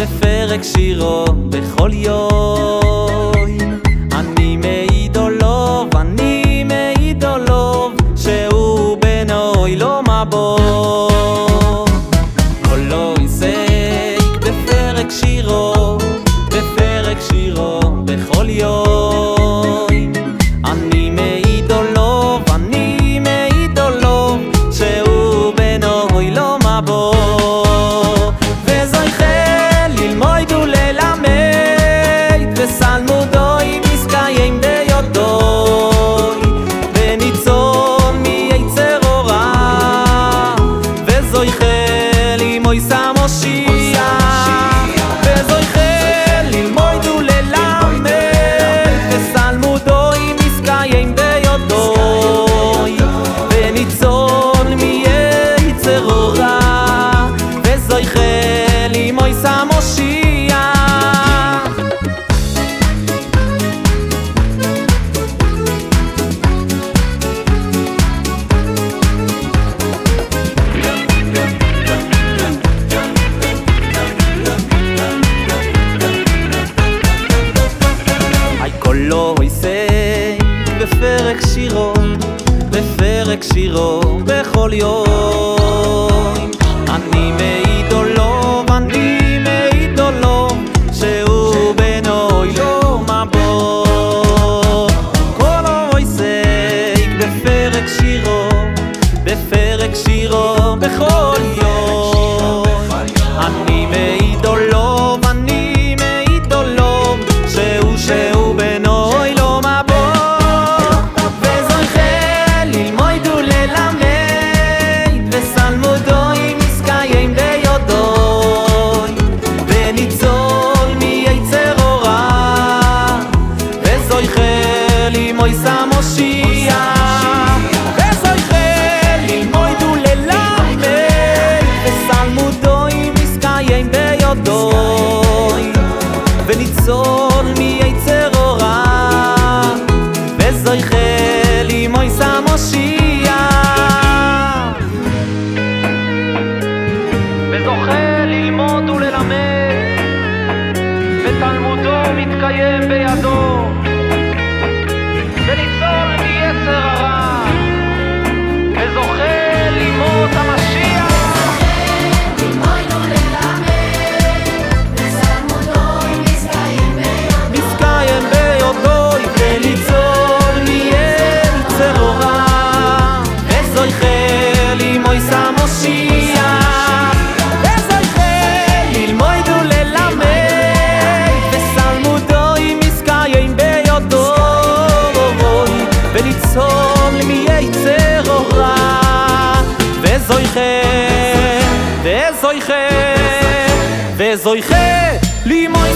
בפרק שירו בכל יום אני מעיד עולוב, אני מעיד עולוב שהוא בנוי לא מבוא קולו יסייק בפרק שירו בפרק שירו בכל יום אני מעיד עולוב, אני מעיד עולוב שהוא בנוי לא מבוא 恋さもし קולו יסי בפרק שירו, בפרק שירו בכל יום. אני מעיד עולו, אני מעיד עולו שהוא בנוי לא מבוא קולו יסי בפרק שירו, בפרק שירו בכל וניצול מייצר הורא וזויכל עמו ישם הושיע וזוכה ללמוד וללמד, ותלמודו מתקיים בידו, לחסום לי מייצר אורה. וזויכה, וזויכה, וזויכה לימוי